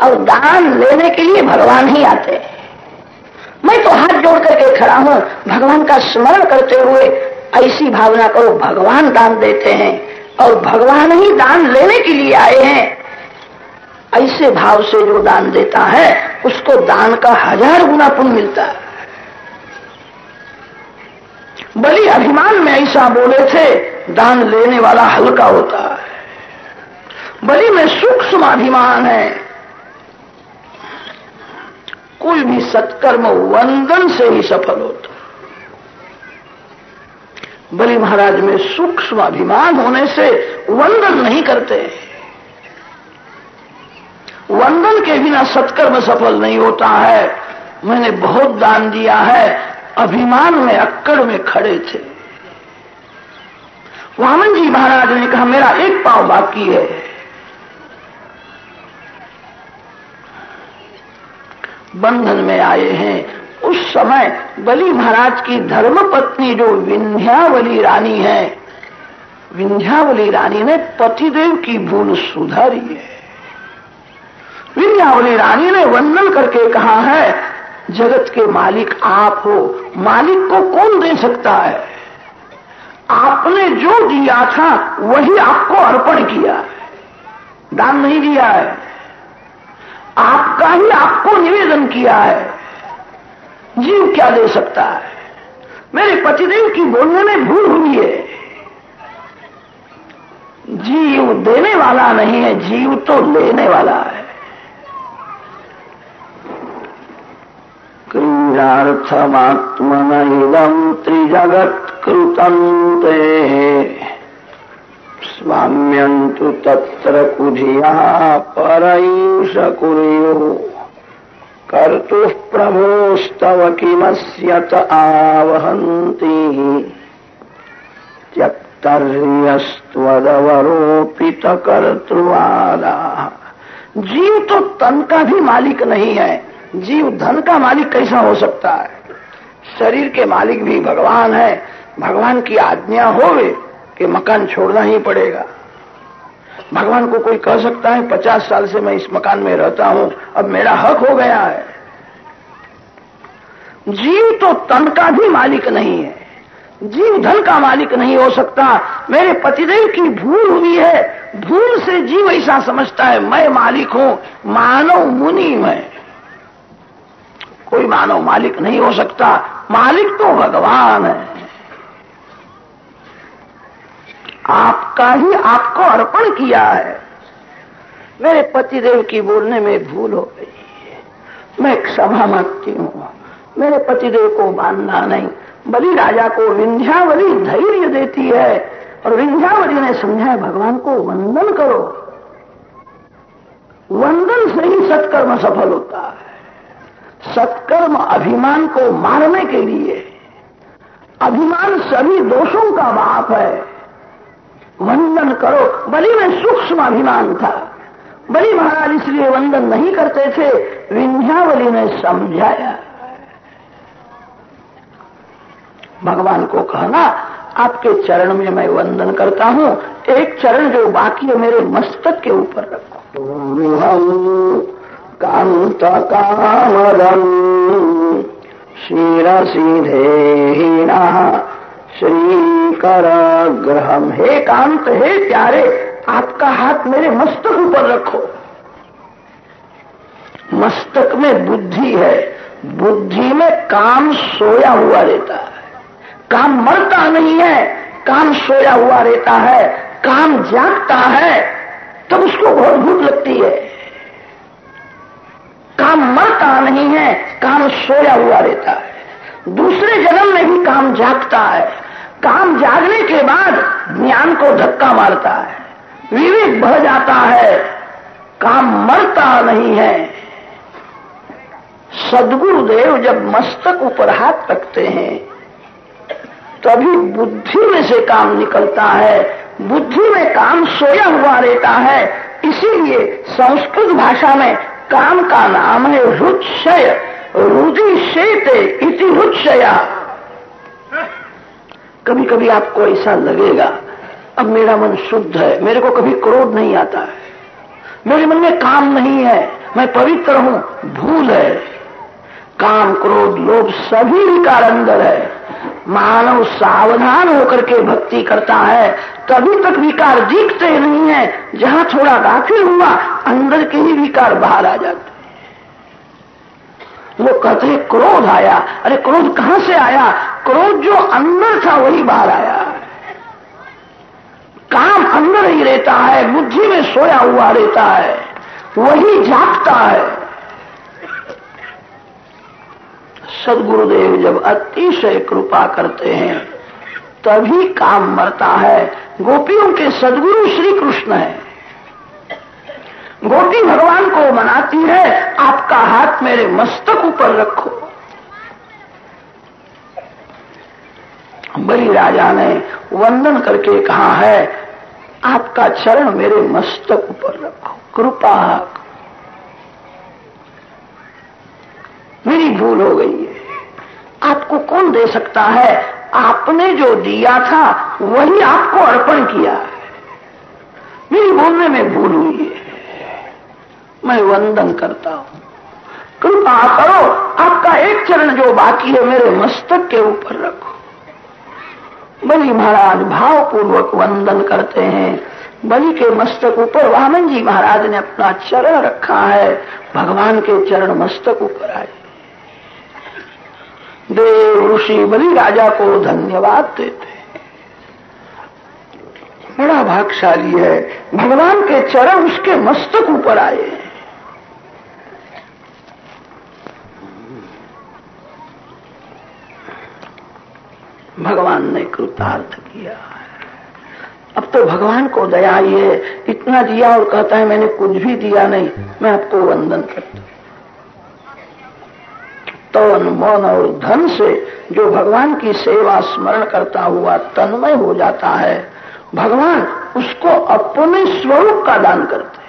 और दान लेने के लिए भगवान ही आते हैं। मैं तो हाथ जोड़ करके खड़ा हूँ, भगवान का स्मरण करते हुए ऐसी भावना करो भगवान दान देते हैं और भगवान ही दान लेने के लिए आए हैं। ऐसे भाव से जो दान देता है, उसको दान का हज़ार गुना पुण्य मिलता है। बलि अभिमान में ऐसा बोले थे, दान लेने वाला हल्का होता है। बलि में सूक्ष्म अभिमान है। कोई भी सत्कर्म वंदन से ही सफल होता। बलि महाराज में सूक्ष्म अभिमान होने से वंदन नहीं करते। वंदन के बिना सत्कर्म सफल नहीं होता है। मैंने बहुत दान दिया है, अभिमान में, अक्कड़ में खड़े थे। वामन जी महाराज ने कहा, मेरा एक पाव बाकी है। बंधन में आए हैं। उस समय बलि महाराज की धर्म पत्नी जो विंध्यावली रानी है, विंध्यावली रानी ने पतिदेव की भूल सुधारी है। विंध्यावली रानी ने वंदन करके कहा है, जगत के मालिक आप हो, मालिक को कौन दे सकता है? आपने जो दिया था, वही आपको अर्पण किया है। दान नहीं दिया है। आपका ही आपको निवेदन किया है। जीव क्या दे सकता है? मेरे पतिदेव की बोलने में भूल हुई है। जीव देने वाला नहीं है, जीव तो लेने वाला है। क्रीडार्थमात्मन इदम त्रिजगत्कृतम ते। स्वाम्यंतु तत्र कुधिया परयुष कुर्यु कर्तु प्रभोस्तव किमस्यत आवहन्ति? त्यक्तर्यस्त्वदवरोपित कर्तृवादा जीव तो तन का भी मालिक नहीं है। जीव धन का मालिक कैसा हो सकता है? शरीर के मालिक भी भगवान है। भगवान की आज्ञा होवे कि मकान छोड़ना ही पड़ेगा। भगवान को कोई कह सकता है, पचास साल से मैं इस मकान में रहता हूँ, अब मेरा हक हो गया है। जीव तो तन का भी मालिक नहीं है। जीव धन का मालिक नहीं हो सकता। मेरे पतिदेव की भूल हुई है। भूल से जीव ऐसा समझता है, मैं मालिक हूँ, मानव मुनि मैं। कोई मानव मालिक नहीं हो सकता। मालिक तो भगवान है। आपका ही आपको अर्पण किया है। मेरे पतिदेव की बोलने में भूल हो गई। मैं क्षमा मांगती हूँ। मेरे पतिदेव को मानना नहीं, बलि राजा को विंध्यावली धैर्य देती है और विंध्यावली ने समझाया भगवान को वंदन करो। वंदन से ही सत्कर्म सफल होता है। सत्कर्म अभिमान को मारने के लिए अभिमान सभी दोषों का बाप है। वंदन करो। बलि में सूक्ष्म अभिमान था। बलि महाराज इसलिए वंदन नहीं करते थे, विंध्यावली ने समझाया। भगवान को कहना, आपके चरण में मैं वंदन करता हूँ, एक चरण जो बाकी है मेरे मस्तक के ऊपर रखो। कांत कामरम सीधे श्रीकर ग्रहम हे कांत, हे प्यारे, आपका हाथ मेरे मस्तक ऊपर रखो। मस्तक में बुद्धि है। बुद्धि में काम सोया हुआ रहता है। काम मरता नहीं है, काम सोया हुआ रहता है। काम जागता है, तब उसको बहुत भूख लगती है। काम मरता नहीं है, काम सोया हुआ रहता है। दूसरे जन्म में भी काम जागता है। काम जागने के बाद ज्ञान को धक्का मारता है। विवेक बढ़ जाता है। काम मरता नहीं है। सदगुरुदेव जब मस्तक ऊपर हाथ रखते हैं, तभी बुद्धि में से काम निकलता है। बुद्धि में काम सोया हुआ रहता है। इसीलिए संस्कृत भाषा में काम का नाम है रुत्सय रुदि शेते इति रुत्सया कभी कभी आपको ऐसा लगेगा, अब मेरा मन शुद्ध है, मेरे को कभी क्रोध नहीं आता है। मेरे मन में काम नहीं है, मैं पवित्र हूँ, भूल है। काम, क्रोध, लोभ सभी विकार अंदर है। मानव सावधान होकर के भक्ति करता है, तभी तक विकार दिखते नहीं है। जहाँ थोड़ा दाखिल हुआ, अंदर के ही विकार बाहर आ जाते लोग कहते हैं, क्रोध आया। अरे, क्रोध कहाँ से आया? क्रोध जो अंदर था, वही बाहर आया। काम अंदर ही रहता है, बुद्धि में सोया हुआ रहता है, वही जागता है। सदगुरुदेव जब अतिशय कृपा करते हैं, तभी काम मरता है। गोपियों के सदगुरु श्री कृष्ण है। गोपी भगवान को मनाती है, आपका हाथ मेरे मस्तक ऊपर रखो। बलि राजा ने वंदन करके कहा है, आपका चरण मेरे मस्तक ऊपर रखो, कृपा। मेरी भूल हो गई है। आपको कौन दे सकता है? आपने जो दिया था, वही आपको अर्पण किया। है मेरी बोलने में भूल हुई है। मैं वंदन करता हूँ। कृपा करो, आपका एक चरण जो बाकी है, मेरे मस्तक के ऊपर रखो। बलि महाराज भावपूर्वक वंदन करते हैं। बलि के मस्तक ऊपर वामन जी महाराज ने अपना चरण रखा है। भगवान के चरण मस्तक ऊपर आए। देव ऋषि बलि राजा को धन्यवाद देते बड़ा भागशाली है। भगवान के चरण उसके मस्तक ऊपर आए हैं। भगवान ने कृतार्थ किया अब तो भगवान को दया ये इतना दिया और कहता है, मैंने कुछ भी दिया नहीं, मैं आपको वंदन करता तो मन और धन से जो भगवान की सेवा स्मरण करता हुआ तन्मय हो जाता है, भगवान उसको अपने स्वरूप का दान करते हैं।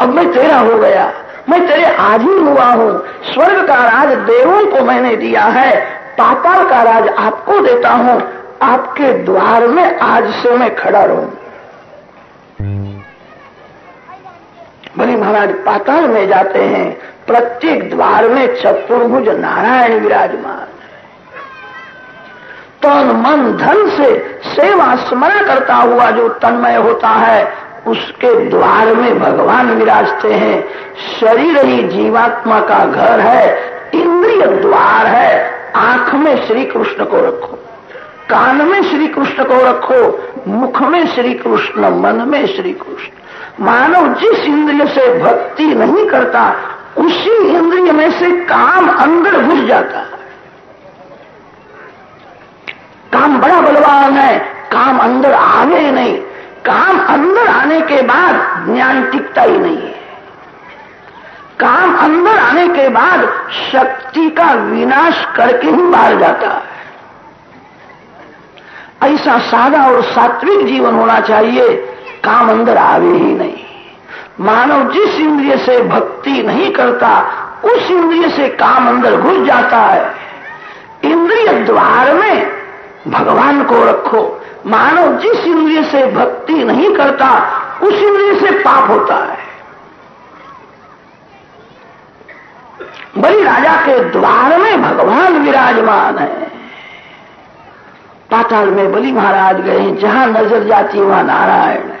अब मैं तेरा हो गया, मैं तेरे आधीन हुआ हूँ। स्वर्ग का राज देवों को मैंने दिया है पाताल का राज आपको देता हूँ, आपके द्वार में आज से मैं खड़ा रहूँ। बलि महाराज, पाताल में जाते हैं, प्रत्येक द्वार में चतुर्भुज नारायण विराजमान तन मन धन से सेवा स्मरण करता हुआ जो तन्मय होता है, उसके द्वार में भगवान विराजते हैं। शरीर ही जीवात्मा का घर है, इंद्रिय द्वार है आँख में श्री कृष्ण को रखो, कान में श्री कृष्ण को रखो, मुख में श्री कृष्ण, मन में श्री कृष्ण। मानव जिस इंद्रिय से भक्ति नहीं करता, उसी इंद्रिय में से काम अंदर घुस जाता है। काम बड़ा बलवान है, काम अंदर आवे नहीं। काम अंदर आने के बाद ज्ञान टिकता ही नहीं है। काम अंदर आने के बाद शक्ति का विनाश करके ही बाहर जाता है। ऐसा सादा और सात्विक जीवन होना चाहिए, काम अंदर आवे ही नहीं। मानव जिस इंद्रिय से भक्ति नहीं करता, उस इंद्रिय से काम अंदर घुस जाता है। इंद्रिय द्वार में भगवान को रखो। मानव जिस इंद्रिय से भक्ति नहीं करता, उस इंद्रिय से पाप होता है। बलि राजा के द्वार में भगवान विराजमान है। पाताल में बलि महाराज गए हैं जहाँ नज़र जाती वहाँ नारायण। है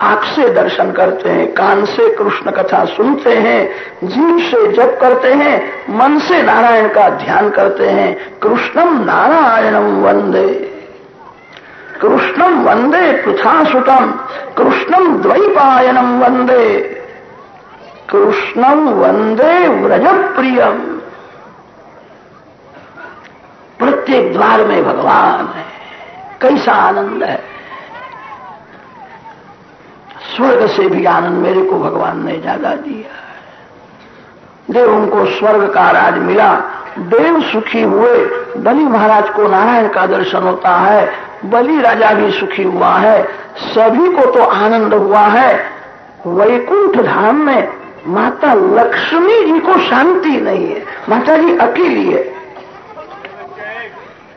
आँख से दर्शन करते हैं, कान से कृष्ण कथा सुनते हैं, जीव से जप करते हैं, मन से नारायण का ध्यान करते हैं। कृष्णम नारायणम वंदे। कृष्णम वंदे पृथा सुतम कृष्णम द्वैपायनम वंदे। कृष्णम वंदे व्रज प्रियम प्रत्येक द्वार में भगवान है। कैसा आनंद है। स्वर्ग से भी आनंद मेरे को भगवान ने ज़्यादा दिया है। देव को स्वर्ग का राज मिला। देव सुखी हुए। बलि महाराज को नारायण का दर्शन होता है। बलि राजा भी सुखी हुआ है। सभी को तो आनंद हुआ है। वैकुंठ धाम में माता लक्ष्मी जी को शांति नहीं है, माता जी अकेली है।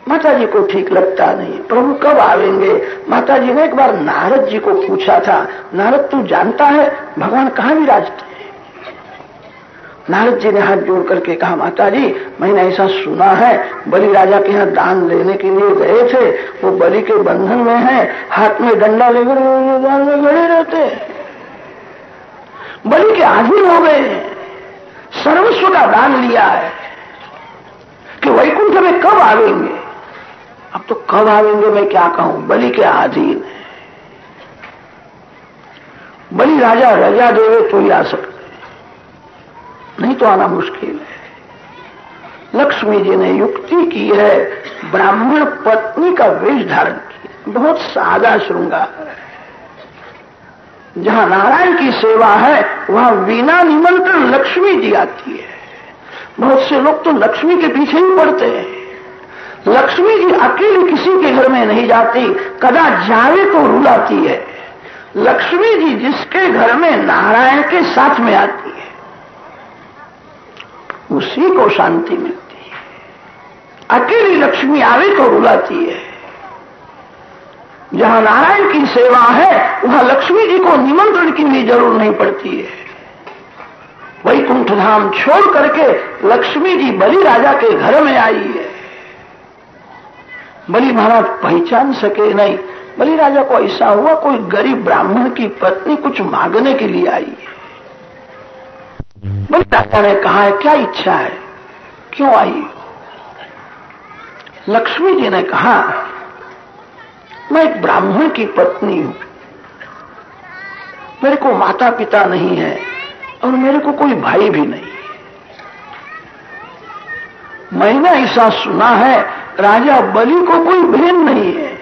माता जी को ठीक लगता नहीं, प्रभु कब आवेंगे माता जी ने एक बार नारद जी को पूछा था, नारद तू जानता है, भगवान कहाँ विराजते नारद जी ने हाथ जोड़ करके कहा, माता जी, मैंने ऐसा सुना है, बलि राजा के यहाँ दान लेने के लिए गए थे, वो बलि के बंधन में है, हाथ में डंडा लेकर दान में गड़े रहते बलि के आधीन हो गए हैं। सर्वस्व का दान लिया है कि वैकुंठ में कब आवेंगे? अब तो कब आवेंगे मैं क्या कहूँ? बलि के अधीन है। बलि राजा रजा देवे तो ही आ सकते नहीं तो आना मुश्किल है। लक्ष्मी जी ने युक्ति की है, ब्राह्मण पत्नी का वेश धारण किया। बहुत सादा श्रृंगार है। जहाँ नारायण की सेवा है, वहाँ बिना निमंत्रण लक्ष्मी जी आती है। बहुत से लोग तो लक्ष्मी के पीछे ही पड़ते हैं। लक्ष्मी जी अकेली किसी के घर में नहीं जाती, कदा जावे तो रुलाती है। लक्ष्मी जी जिसके घर में नारायण के साथ में आती है, उसी को शांति मिलती है। अकेली लक्ष्मी आवे तो रुलाती है। जहाँ नारायण की सेवा है, वहाँ लक्ष्मी जी को निमंत्रण की भी ज़रूर नहीं पड़ती है। वैकुंठ धाम छोड़ करके लक्ष्मी जी बलि राजा के घर में आई है। बलि महाराज पहचान सके नहीं। बलि राजा को ऐसा हुआ, कोई गरीब ब्राह्मण की पत्नी कुछ मांगने के लिए आई है। बलि राजा ने कहा है क्या इच्छा है? क्यों आई लक्ष्मी जी ने कहा मैं एक ब्राह्मण की पत्नी हूँ। मेरे को माता पिता नहीं है और मेरे को कोई भाई भी नहीं मैंने ऐसा सुना है, राजा बलि को कोई बहन नहीं है।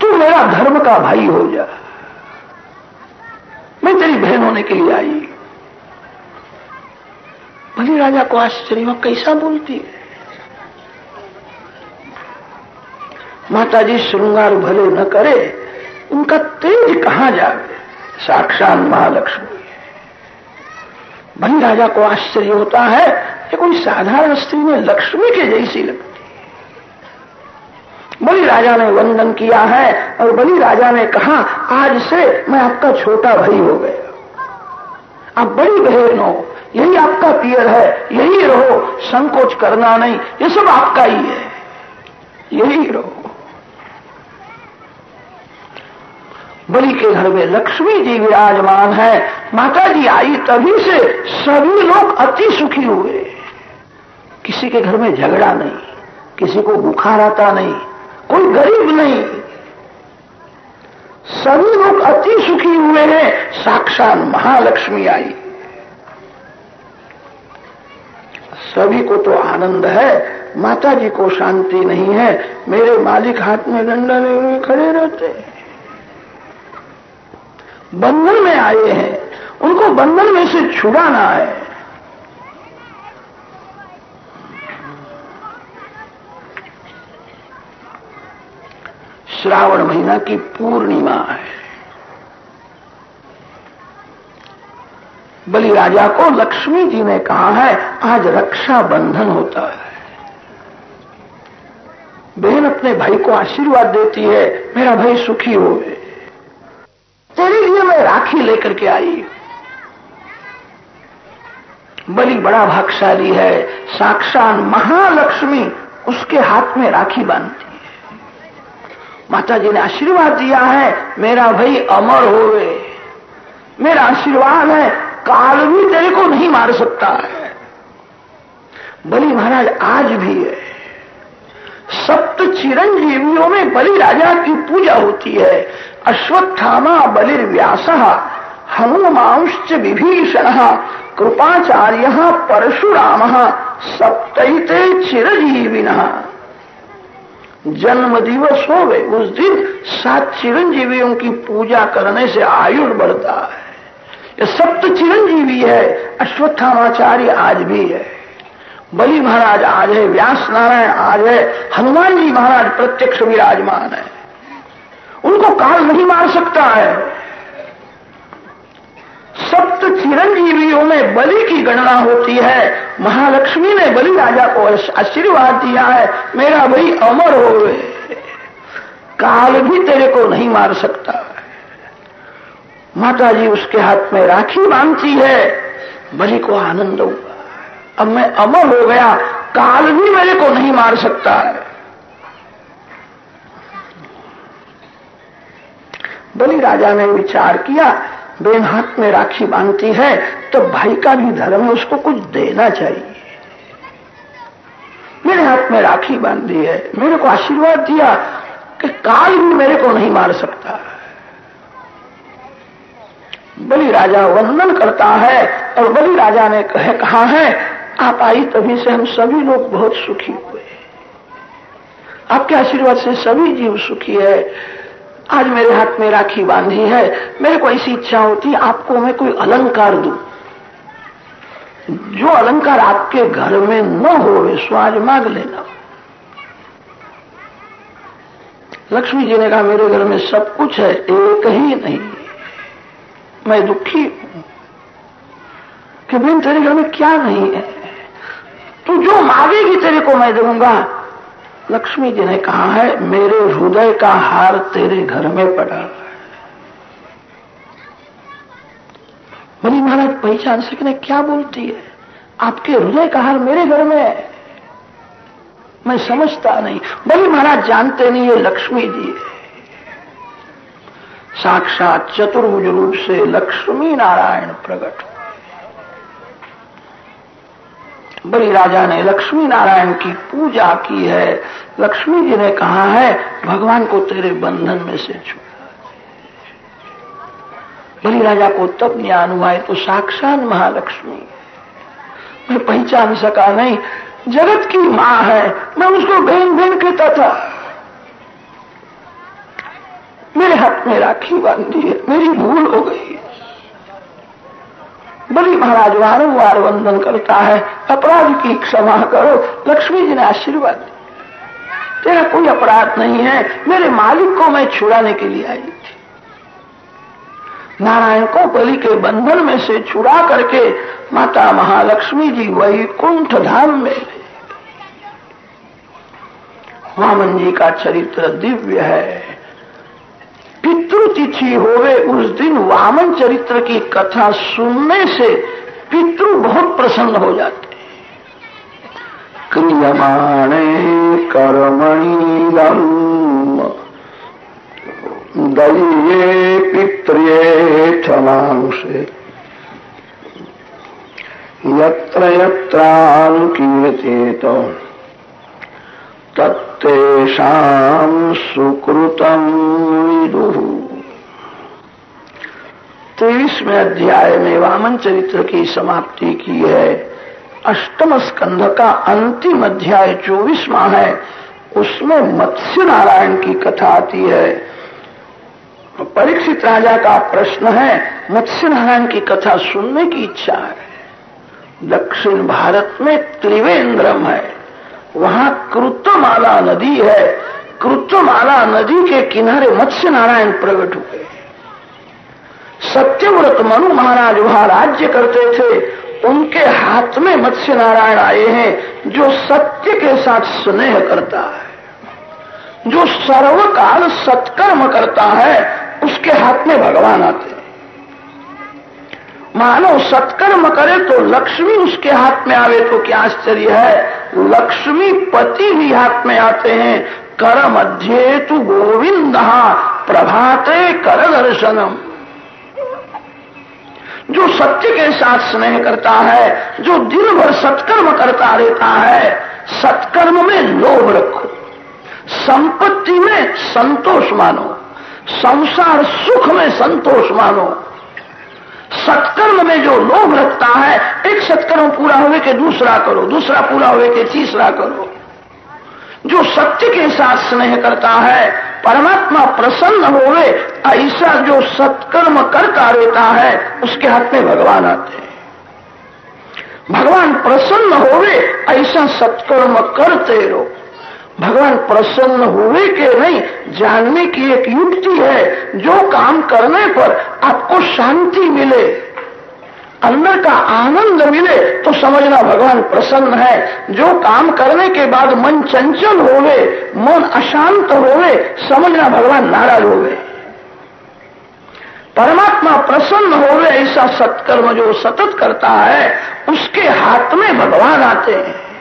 तू मेरा धर्म का भाई हो जा। मैं तेरी बहन होने के लिए आई। बलि राजा को आश्चर्य कैसा बोलती है? माता जी श्रृंगार भले न करे, उनका तेज कहाँ जावे? साक्षात महालक्ष्मी बलि राजा को आश्चर्य होता है कि कोई साधारण स्त्री में लक्ष्मी के जैसी लगती बलि राजा ने वंदन किया है और बलि राजा ने कहा, आज से मैं आपका छोटा भाई हो गया। आप बड़ी बहन हो, यही आपका पियर है, यही रहो, संकोच करना नहीं, ये सब आपका ही है। यही रहो। बलि के घर में लक्ष्मी जी विराजमान है। माता जी आई तभी से सभी लोग अति सुखी हुए। किसी के घर में झगड़ा नहीं, किसी को बुखार आता नहीं, कोई गरीब नहीं। सभी लोग अति सुखी हुए हैं, साक्षात महालक्ष्मी आई। सभी को तो आनंद है माता जी को शांति नहीं है, मेरे मालिक हाथ में डंडा ले हुए खड़े रहते हैं। बंधन में आए हैं। उनको बंधन में से छुड़ाना है। श्रावण महीना की पूर्णिमा है। बलि राजा को लक्ष्मी जी ने कहा है, आज रक्षा बंधन होता है। बहन अपने भाई को आशीर्वाद देती है, मेरा भाई सुखी हो तेरे लिए मैं राखी लेकर के आई बलि बड़ा भागशाली है साक्षात महालक्ष्मी उसके हाथ में राखी बांधती है। माता जी ने आशीर्वाद दिया है, मेरा भाई अमर होवे। मेरा आशीर्वाद है, काल भी तेरे को नहीं मार सकता है। बलि महाराज आज भी है। सप्त चिरंजीवियों में बलि राजा की पूजा होती है। अश्वत्थामा बलिर्व्यास, हनुमांश्च विभीषण, कृपाचार्य परशुराम सप्तते चिरजीविन। जन्म दिवस हो गए उस दिन सात चिरंजीवियों की पूजा करने से आयु बढ़ता है। ये सप्त चिरंजीवी है, अश्वत्थामाचार्य आज भी है। बलि महाराज आज है, व्यास नारायण आज है, हनुमान जी महाराज प्रत्यक्ष विराजमान है। उनको काल नहीं मार सकता है। सप्त चिरंजीवी चिरंजीवियों में बलि की गणना होती है। महालक्ष्मी ने बलि राजा को आशीर्वाद दिया है। मेरा भाई अमर हो गए। काल भी तेरे को नहीं मार सकता। माता जी उसके हाथ में राखी बांधती है। बलि को आनंद हुआ अब मैं अमर हो गया। काल भी मेरे को नहीं मार सकता है। बलि राजा ने विचार किया, बेन हाथ में राखी बांधती है तो भाई का भी धर्म है उसको कुछ देना चाहिए। मेरे हाथ में राखी बांधी है, मेरे को आशीर्वाद दिया कि काल भी मेरे को नहीं मार सकता। बलि राजा वंदन करता है, और बलि राजा ने कहे, कहा है, आप आई तभी से हम सभी लोग बहुत सुखी हुए। आपके आशीर्वाद से सभी जीव सुखी है आज मेरे हाथ में राखी बांधी है। मेरे को ऐसी इच्छा होती आपको मैं कोई अलंकार दू? जो अलंकार आपके घर में न हो सो आज मांग लेना। लक्ष्मी जी ने कहा, मेरे घर में सब कुछ है, एक ही नहीं। मैं दुखी हूँ कि बेन तेरे घर में क्या नहीं है। तू जो मांगेगी तेरे को मैं दूँगा। लक्ष्मी जी ने कहा है, मेरे हृदय का हार तेरे घर में पड़ा है। बनी महाराज पहचान सकने क्या बोलती है? आपके हृदय का हार मेरे घर में है। मैं समझता नहीं। बली महाराज जानते नहीं ये लक्ष्मी जी। है साक्षात चतुर्भुज रूप से लक्ष्मी नारायण प्रकट बलि राजा ने लक्ष्मी नारायण की पूजा की है। लक्ष्मी जी ने कहा है, भगवान को तेरे बंधन में से छुड़ा बलि राजा को तब ज्ञान हुआ है तो साक्षात महालक्ष्मी। मैं पहचान सका नहीं, जगत की माँ है, मैं उसको बहन बहन कहता था। मेरे हाथ में राखी बांधी है, मेरी भूल हो गई बलि महाराज वारंवार वंदन करता है। अपराध की क्षमा करो, लक्ष्मी जी ने आशीर्वाद दिया। तेरा कोई अपराध नहीं है, मेरे मालिक को मैं छुड़ाने के लिए आई थी। नारायण को बलि के बंधन में से छुड़ा करके माता महालक्ष्मी जी वही कुंठ धाम में वामन जी का चरित्र दिव्य है। पितृतिथि होवे, उस दिन वामन चरित्र की कथा सुनने से पितृ बहुत प्रसन्न हो जाते क्रियमाणे कर्मणीदम दये पित्रे क्षमांसे यत्र यत्रानुकीर्तेत तत्तेषाम सुकृतम विदु तेईसवें अध्याय में वामन चरित्र की समाप्ति की है। अष्टम स्कंध का अंतिम अध्याय चौबीसवा है। उसमें मत्स्य नारायण की कथा आती है। परीक्षित राजा का प्रश्न है मत्स्य नारायण की कथा सुनने की इच्छा है। दक्षिण भारत में त्रिवेंद्रम है। वहाँ कृतमाला नदी है। कृतमाला नदी के किनारे मत्स्य नारायण प्रकट हुए। सत्यव्रत मनु महाराज वहाँ राज्य करते थे। उनके हाथ में मत्स्य नारायण आए हैं, जो सत्य के साथ स्नेह करता है। जो सर्वकाल सत्कर्म करता है, उसके हाथ में भगवान आते हैं। मानो सत्कर्म करे तो लक्ष्मी उसके हाथ में आवे तो क्या आश्चर्य है? लक्ष्मी पति भी हाथ में आते हैं। कर मध्य तु गोविंद प्रभाते कर दर्शनम जो सत्य के साथ स्नेह करता है, जो दिन भर सत्कर्म करता रहता है, सत्कर्म में लोभ रखो। संपत्ति में संतोष मानो। संसार सुख में संतोष मानो। सत्कर्म में जो लोभ रखता है, एक सत्कर्म पूरा हुए के दूसरा करो, दूसरा पूरा हुए के तीसरा करो। जो सत्य के साथ स्नेह करता है, परमात्मा प्रसन्न होवे, ऐसा जो सत्कर्म करता रहता है, उसके हाथ में भगवान आते हैं। भगवान प्रसन्न होवे, ऐसा सत्कर्म करते रहो। भगवान प्रसन्न हुए के नहीं, जानने की एक युक्ति है, जो काम करने पर आपको शांति मिले, अंदर का आनंद मिले तो समझना भगवान प्रसन्न है। जो काम करने के बाद मन चंचल होवे, मन अशांत होवे, समझना भगवान नाराज़ होवे। परमात्मा प्रसन्न होवे, ऐसा सत्कर्म जो सतत करता है, उसके हाथ में भगवान आते हैं।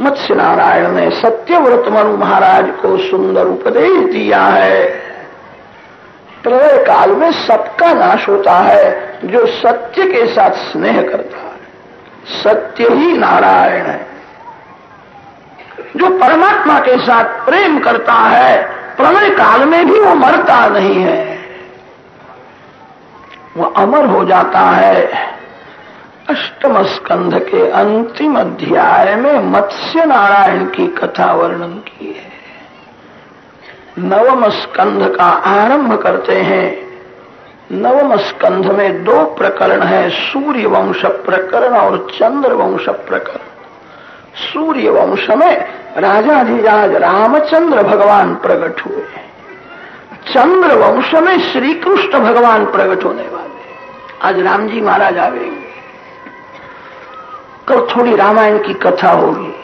मत्स्य नारायण ने सत्यव्रत मनु महाराज को सुंदर उपदेश दिया है। प्रलय काल में सबका नाश होता है, जो सत्य के साथ स्नेह करता है। सत्य ही नारायण है। जो परमात्मा के साथ प्रेम करता है, प्रलय काल में भी वो मरता नहीं है। वो अमर हो जाता है। अष्टम स्कंध के अंतिम अध्याय में मत्स्य नारायण की कथा वर्णन की है नवम स्कंध का आरंभ करते हैं। नवम स्कंध में दो प्रकरण है सूर्य वंश प्रकरण और चंद्र वंश प्रकरण। सूर्य वंश में राजाधिराज रामचंद्र भगवान प्रकट हुए। चंद्र वंश में श्री कृष्ण भगवान प्रकट होने वाले। आज राम जी महाराज आवेंगे। कल थोड़ी रामायण की कथा होगी।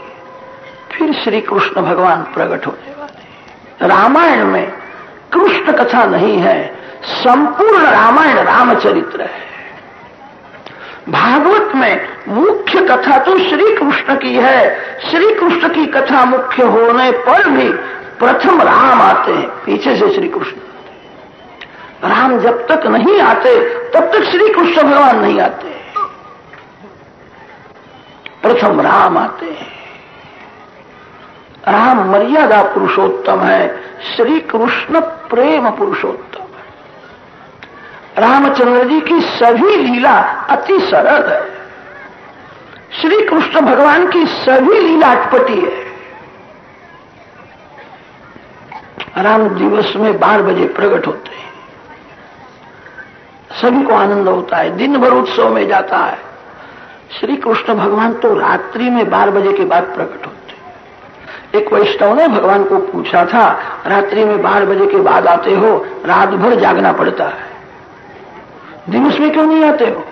फिर श्री कृष्ण भगवान प्रकट होने वाले। रामायण में कृष्ण कथा नहीं है, संपूर्ण रामायण रामचरित्र है। भागवत में मुख्य कथा तो श्री कृष्ण की है। श्री कृष्ण की कथा मुख्य होने पर भी प्रथम राम आते हैं, पीछे से श्री कृष्ण राम जब तक नहीं आते, तब तक श्री कृष्ण भगवान नहीं आते। प्रथम राम आते हैं। राम मर्यादा पुरुषोत्तम है श्री कृष्ण प्रेम पुरुषोत्तम है। रामचंद्र जी की सभी लीला अति सरल है। श्री कृष्ण भगवान की सभी लीला अटपटी है। राम दिवस में बारह बजे प्रकट होते हैं। सभी को आनंद होता है, दिन भर उत्सव में जाता है। श्री कृष्ण भगवान तो रात्रि में बारह बजे के बाद प्रकट होते। एक वैष्णव ने भगवान को पूछा था, रात्रि में बारह बजे के बाद आते हो, रात भर जागना पड़ता है। दिवस में क्यों नहीं आते हो?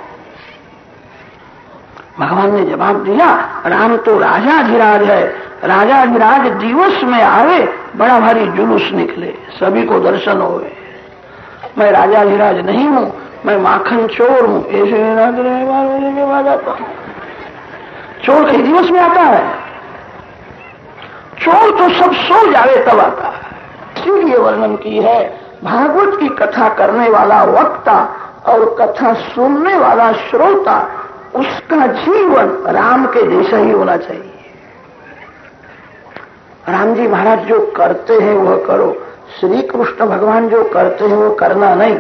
भगवान ने जवाब दिया, राम तो राजा राजाधिराज है राजाधिराज दिवस में आवे, बड़ा भारी जुलूस निकले, सभी को दर्शन होवे। मैं राजाधिराज नहीं हूँ मैं माखन चोर हूँ। ऐसे बारह बजे के बाद आता हूँ चोर कई दिवस में आता है। चोर तो सब सो जावे तब आता है। इसीलिए वर्णन की है, भागवत की कथा करने वाला वक्ता और कथा सुनने वाला श्रोता, उसका जीवन राम के जैसा ही होना चाहिए। राम जी महाराज जो करते हैं, वह करो। श्री कृष्ण भगवान जो करते हैं, वो करना नहीं।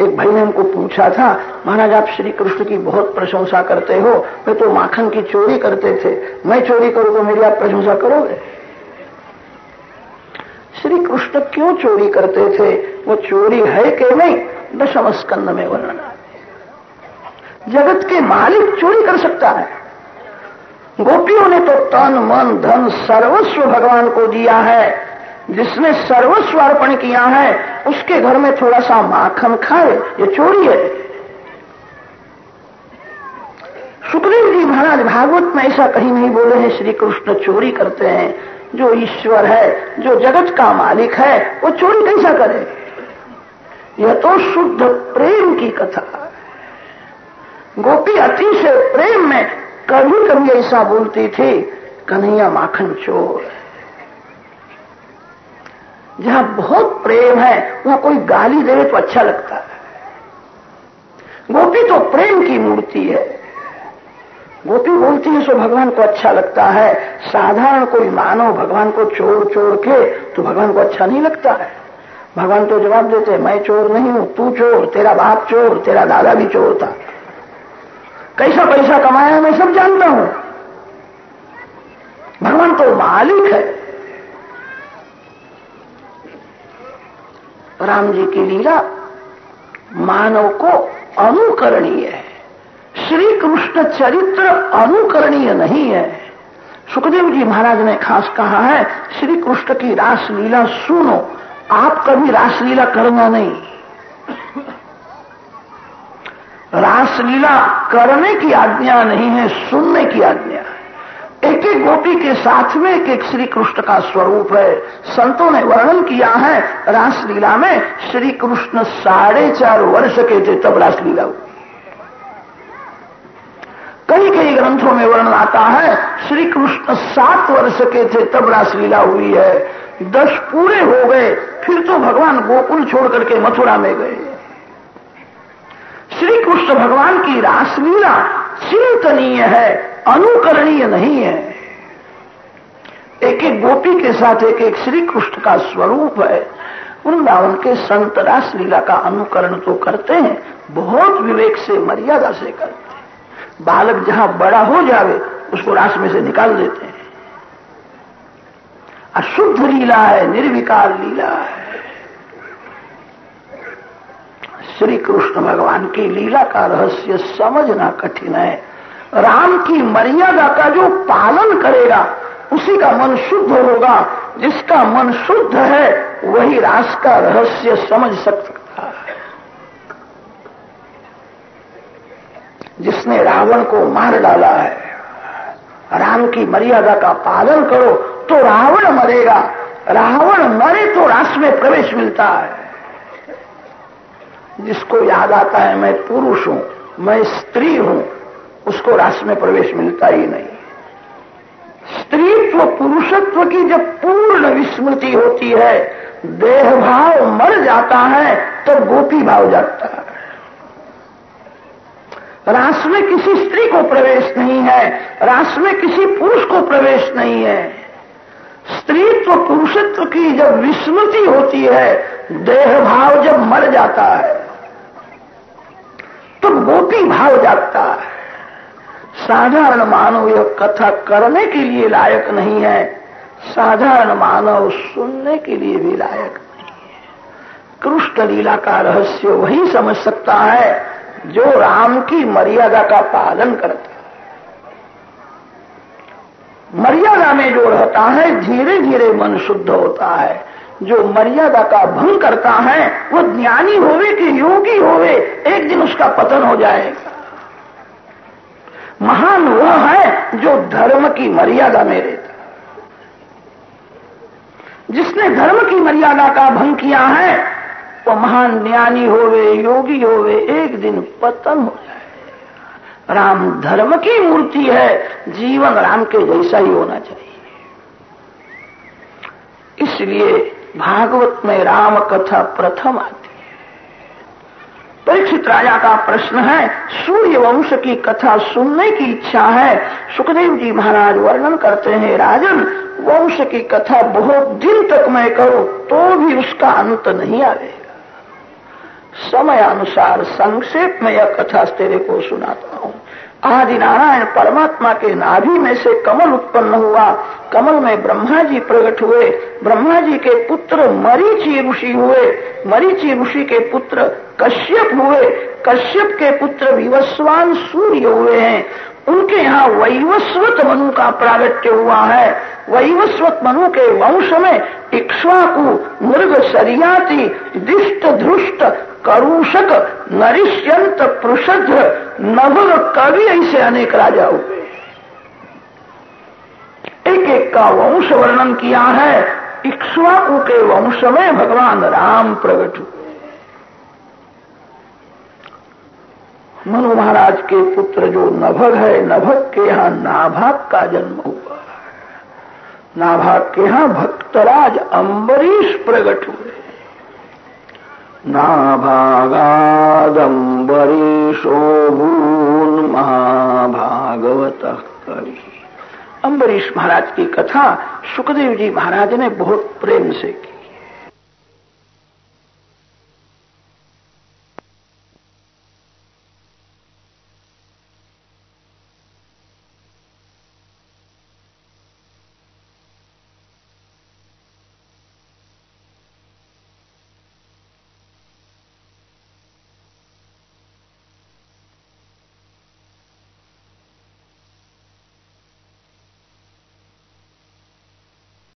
एक भाई ने हमको पूछा था, महाराज, आप श्री कृष्ण की बहुत प्रशंसा करते हो वे तो माखन की चोरी करते थे। मैं चोरी करूँ तो मेरी आप प्रशंसा करोगे? श्री कृष्ण क्यों चोरी करते थे? वो चोरी है कि नहीं? दशम स्कंद में वर्णन। जगत के मालिक चोरी कर सकता है। गोपियों ने तो तन, मन, धन सर्वस्व भगवान को दिया है। जिसने सर्वस्व अर्पण किया है, उसके घर में थोड़ा सा माखन खाए, ये चोरी है। सुखदेव जी महाराज भागवत में ऐसा कहीं नहीं बोले हैं श्री कृष्ण चोरी करते हैं। जो ईश्वर है, जो जगत का मालिक है, वो चोरी कैसा करे? यह तो शुद्ध प्रेम की कथा। गोपी अति से प्रेम में कभी कभी ऐसा बोलती थी, कन्हैया माखन चोर। है जहाँ बहुत प्रेम है, वहाँ कोई गाली दे तो अच्छा लगता है। गोपी तो प्रेम की मूर्ति है। गोपी बोलती है, सो भगवान को अच्छा लगता है। साधारण कोई मानव भगवान को चोर चोर के तो भगवान को अच्छा नहीं लगता है। भगवान तो जवाब देते मैं चोर नहीं हूँ, तू चोर, तेरा बाप चोर, तेरा दादा भी चोर था। कैसा पैसा कमाया मैं सब जानता हूँ। भगवान तो मालिक है। राम जी की लीला मानव को अनुकरणीय है। श्री कृष्ण चरित्र अनुकरणीय नहीं है। सुखदेव जी महाराज ने खास कहा है श्री कृष्ण की रास लीला सुनो, आप कभी रासलीला करना नहीं। रासलीला करने की आज्ञा नहीं है, सुनने की आज्ञा है। एक एक गोपी के साथ में एक एक श्री कृष्ण का स्वरूप है। संतों ने वर्णन किया है रासलीला में श्री कृष्ण साढ़े चार वर्ष के थे तब रासलीला हुई। कई कई ग्रंथों में वर्णन आता है श्री कृष्ण सात वर्ष के थे तब रासलीला हुई है। दस पूरे हो गए, फिर तो भगवान गोकुल छोड़ करके मथुरा में गए। श्री कृष्ण भगवान की रासलीला चिंतनीय है। अनुकरणीय नहीं है। एक एक गोपी के साथ एक एक श्री कृष्ण का स्वरूप है। वृंदावन के संत रासलीला का अनुकरण तो करते हैं, बहुत विवेक से, मर्यादा से करते हैं। बालक जहाँ बड़ा हो जावे, उसको रास में से निकाल देते हैं। अशुद्ध लीला है, निर्विकार लीला है। श्री कृष्ण भगवान की लीला का रहस्य समझना कठिन है। राम की मर्यादा का जो पालन करेगा, उसी का मन शुद्ध होगा। जिसका मन शुद्ध है, वही रास का रहस्य समझ सकता है। जिसने रावण को मार डाला है, राम की मर्यादा का पालन करो तो रावण मरेगा। रावण मरे तो रास में प्रवेश मिलता है। जिसको याद आता है, मैं पुरुष हूँ, मैं स्त्री हूँ उसको रास में प्रवेश मिलता ही नहीं। स्त्रीत्व, पुरुषत्व की जब पूर्ण विस्मृति होती है देह भाव मर जाता है तो गोपी भाव जाता है। रास में किसी स्त्री को प्रवेश नहीं है, रास में किसी पुरुष को प्रवेश नहीं है। स्त्रीत्व, पुरुषत्व की जब विस्मृति होती है देह भाव जब मर जाता है तो गोपी भाव जागता है। साधारण मानव यह कथा करने के लिए लायक नहीं है। साधारण मानव सुनने के लिए भी लायक नहीं है। कृष्ण लीला का रहस्य वही समझ सकता है, जो राम की मर्यादा का पालन करता है। मर्यादा में जो रहता है धीरे धीरे मन शुद्ध होता है। जो मर्यादा का भंग करता है, वो ज्ञानी होवे कि योगी होवे, एक दिन उसका पतन हो जाएगा। महान वो है जो धर्म की मर्यादा में रहता जिसने धर्म की मर्यादा का भंग किया है, वो महान ज्ञानी होवे, योगी होवे, एक दिन पतन हो जाए। राम धर्म की मूर्ति है, जीवन राम के जैसा ही होना चाहिए। इसलिए भागवत में राम कथा प्रथम आती परीक्षित राजा का प्रश्न है, सूर्य वंश की कथा सुनने की इच्छा है। सुखदेव जी महाराज वर्णन करते हैं, राजन, वंश की कथा बहुत दिन तक मैं करूँ तो भी उसका अंत नहीं आएगा। समय अनुसार संक्षेप में यह कथा तेरे को सुनाता हूँ। आदि नारायण परमात्मा के नाभि में से कमल उत्पन्न हुआ कमल में ब्रह्मा जी प्रकट हुए। ब्रह्मा जी के पुत्र मरीचि ऋषि हुए। मरीचि ऋषि के पुत्र कश्यप हुए। कश्यप के पुत्र विवस्वान सूर्य हुए हैं। उनके यहाँ वैवस्वत मनु का प्रागट्य हुआ है। वैवस्वत मनु के वंश में इक्ष्वाकु, मृग, सरियाति, दिष्ट, धृष्ट, करुषक, नरिष्यंत पृषध नभग कवि ऐसे अनेक राजा हुए। एक एक का वंश वर्णन किया है। इक्ष्वाकु के वंश में भगवान राम प्रकट हुए। मनु महाराज के पुत्र जो नभग है, नभग के यहाँ नाभाग का जन्म हुआ। नाभाग के यहाँ भक्तराज अंबरीश प्रकट हुए। नाभागादम्बरीशो भून महाभागवत कवि। अम्बरीश महाराज की कथा सुखदेव जी महाराज ने बहुत प्रेम से की।